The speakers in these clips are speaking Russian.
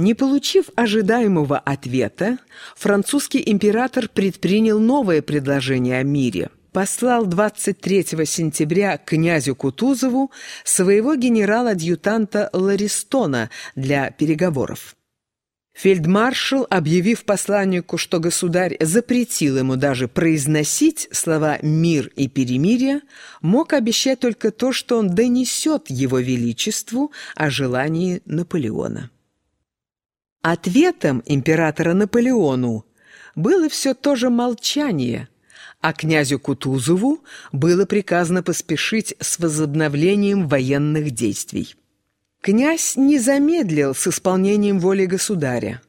Не получив ожидаемого ответа, французский император предпринял новое предложение о мире. Послал 23 сентября князю Кутузову своего генерала-адъютанта Ларистона для переговоров. Фельдмаршал, объявив посланнику, что государь запретил ему даже произносить слова «мир» и «перемирие», мог обещать только то, что он донесет его величеству о желании Наполеона. Ответом императора Наполеону было все то же молчание, а князю Кутузову было приказано поспешить с возобновлением военных действий. Князь не замедлил с исполнением воли государя.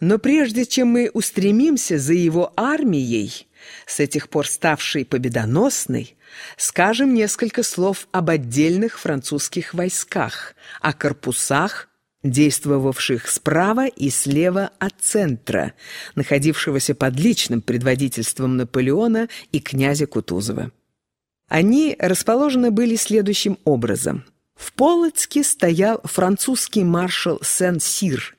Но прежде чем мы устремимся за его армией, с этих пор ставшей победоносной, скажем несколько слов об отдельных французских войсках, о корпусах, действовавших справа и слева от центра, находившегося под личным предводительством Наполеона и князя Кутузова. Они расположены были следующим образом. В Полоцке стоял французский маршал Сен-Сир,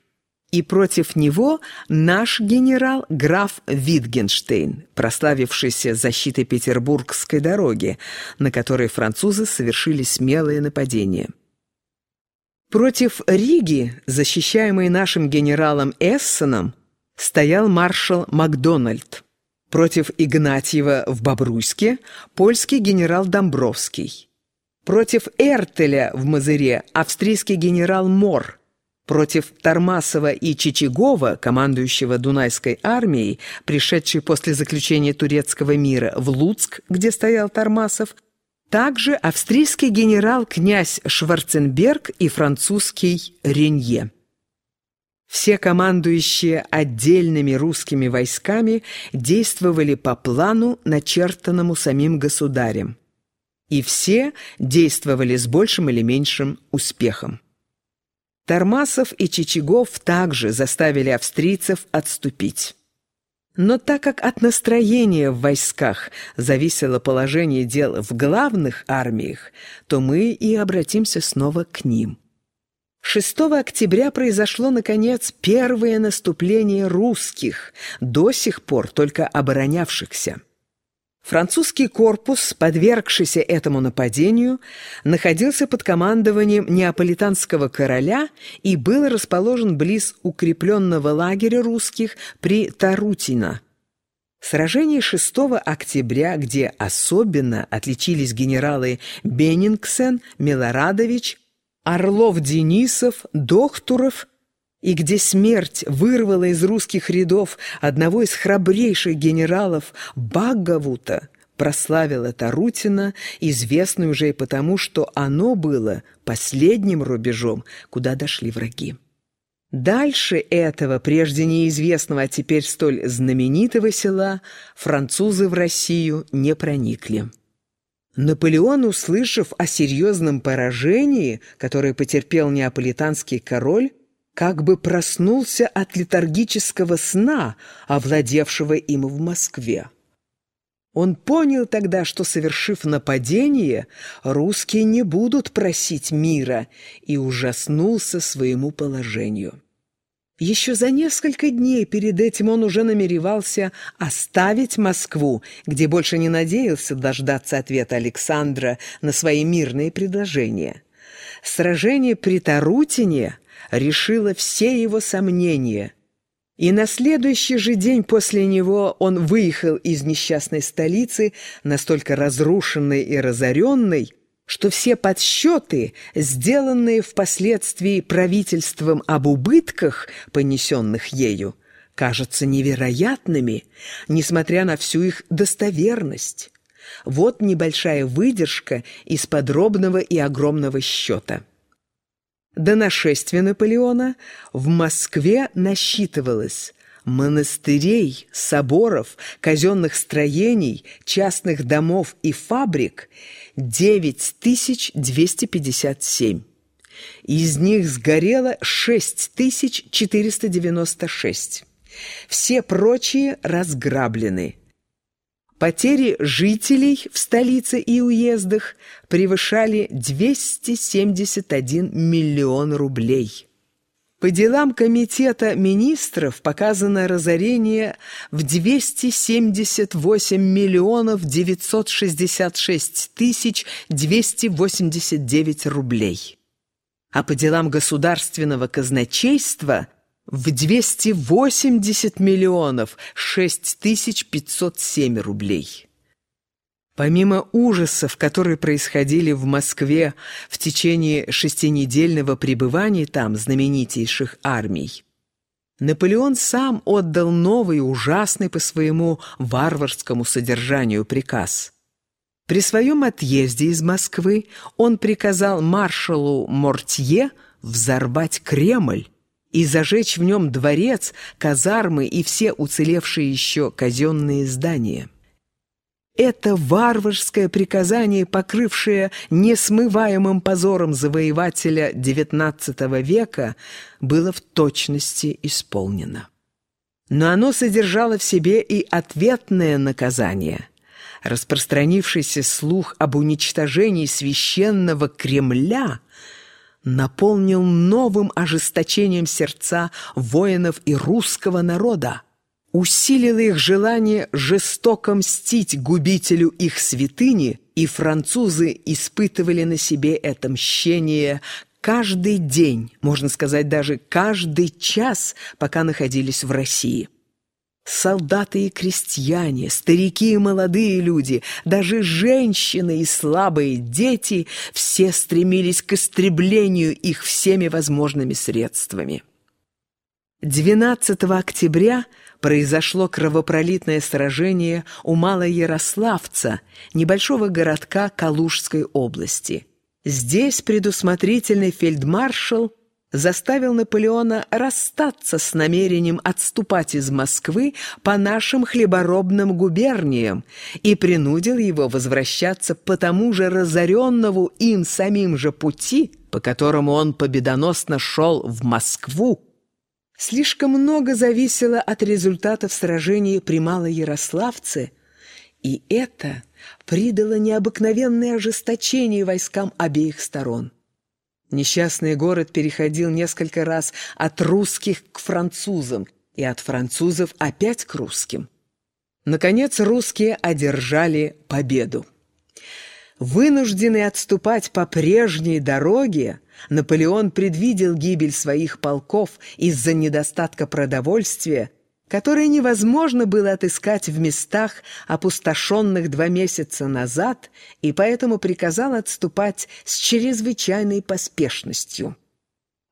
и против него наш генерал граф Витгенштейн, прославившийся защитой Петербургской дороги, на которой французы совершили смелое нападение. Против Риги, защищаемой нашим генералом Эссеном, стоял маршал Макдональд. Против Игнатьева в Бобруйске – польский генерал Домбровский. Против Эртеля в Мазыре – австрийский генерал Мор. Против Тормасова и Чичигова, командующего Дунайской армией, пришедшей после заключения турецкого мира в Луцк, где стоял Тормасов – также австрийский генерал-князь Шварценберг и французский Ренье. Все командующие отдельными русскими войсками действовали по плану, начертанному самим государем. И все действовали с большим или меньшим успехом. Тормасов и Чичагов также заставили австрийцев отступить. Но так как от настроения в войсках зависело положение дел в главных армиях, то мы и обратимся снова к ним. 6 октября произошло, наконец, первое наступление русских, до сих пор только оборонявшихся. Французский корпус, подвергшийся этому нападению, находился под командованием неаполитанского короля и был расположен близ укрепленного лагеря русских при Тарутино. Сражение 6 октября, где особенно отличились генералы Беннингсен, Милорадович, Орлов-Денисов, Дохтуров – и где смерть вырвала из русских рядов одного из храбрейших генералов Баггавута, прославила Тарутина, известную уже и потому, что оно было последним рубежом, куда дошли враги. Дальше этого, прежде неизвестного, а теперь столь знаменитого села, французы в Россию не проникли. Наполеон, услышав о серьезном поражении, которое потерпел неаполитанский король, как бы проснулся от летаргического сна, овладевшего им в Москве. Он понял тогда, что, совершив нападение, русские не будут просить мира, и ужаснулся своему положению. Еще за несколько дней перед этим он уже намеревался оставить Москву, где больше не надеялся дождаться ответа Александра на свои мирные предложения. Сражение при Тарутине – решила все его сомнения. И на следующий же день после него он выехал из несчастной столицы, настолько разрушенной и разоренной, что все подсчеты, сделанные впоследствии правительством об убытках, понесенных ею, кажутся невероятными, несмотря на всю их достоверность. Вот небольшая выдержка из подробного и огромного счета. До нашествия Наполеона в Москве насчитывалось монастырей, соборов, казенных строений, частных домов и фабрик 9257. Из них сгорело 6496. Все прочие разграблены. Потери жителей в столице и уездах превышали 271 миллион рублей. По делам Комитета министров показано разорение в 278 миллионов 966 тысяч 289 рублей. А по делам государственного казначейства в 280 миллионов 6 тысяч 507 рублей. Помимо ужасов, которые происходили в Москве в течение шестинедельного пребывания там знаменитейших армий, Наполеон сам отдал новый, ужасный по своему варварскому содержанию приказ. При своем отъезде из Москвы он приказал маршалу Мортье взорвать Кремль и зажечь в нем дворец, казармы и все уцелевшие еще казенные здания. Это варварское приказание, покрывшее несмываемым позором завоевателя XIX века, было в точности исполнено. Но оно содержало в себе и ответное наказание. Распространившийся слух об уничтожении священного Кремля наполнил новым ожесточением сердца воинов и русского народа усилило их желание жестоко мстить губителю их святыни, и французы испытывали на себе это мщение каждый день, можно сказать, даже каждый час, пока находились в России. Солдаты и крестьяне, старики и молодые люди, даже женщины и слабые дети все стремились к истреблению их всеми возможными средствами. 12 октября – произошло кровопролитное сражение у Малоярославца, небольшого городка Калужской области. Здесь предусмотрительный фельдмаршал заставил Наполеона расстаться с намерением отступать из Москвы по нашим хлеборобным губерниям и принудил его возвращаться по тому же разоренному им самим же пути, по которому он победоносно шел в Москву, Слишком много зависело от результатов сражений при Малоярославце, и это придало необыкновенное ожесточение войскам обеих сторон. Несчастный город переходил несколько раз от русских к французам и от французов опять к русским. Наконец русские одержали победу. Вынужденный отступать по прежней дороге, Наполеон предвидел гибель своих полков из-за недостатка продовольствия, которое невозможно было отыскать в местах, опустошенных два месяца назад, и поэтому приказал отступать с чрезвычайной поспешностью.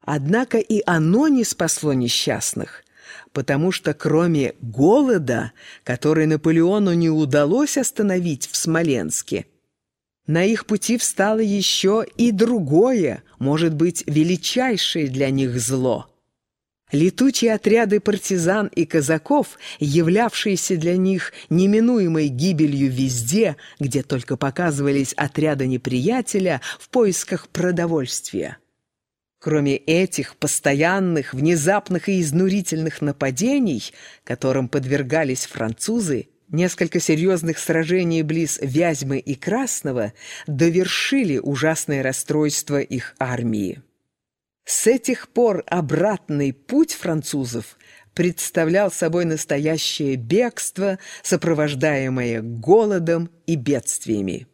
Однако и оно не спасло несчастных, потому что кроме голода, который Наполеону не удалось остановить в Смоленске, на их пути встало еще и другое, может быть, величайшее для них зло. Летучие отряды партизан и казаков, являвшиеся для них неминуемой гибелью везде, где только показывались отряды неприятеля в поисках продовольствия. Кроме этих постоянных, внезапных и изнурительных нападений, которым подвергались французы, Несколько серьезных сражений близ Вязьмы и Красного довершили ужасное расстройство их армии. С этих пор обратный путь французов представлял собой настоящее бегство, сопровождаемое голодом и бедствиями.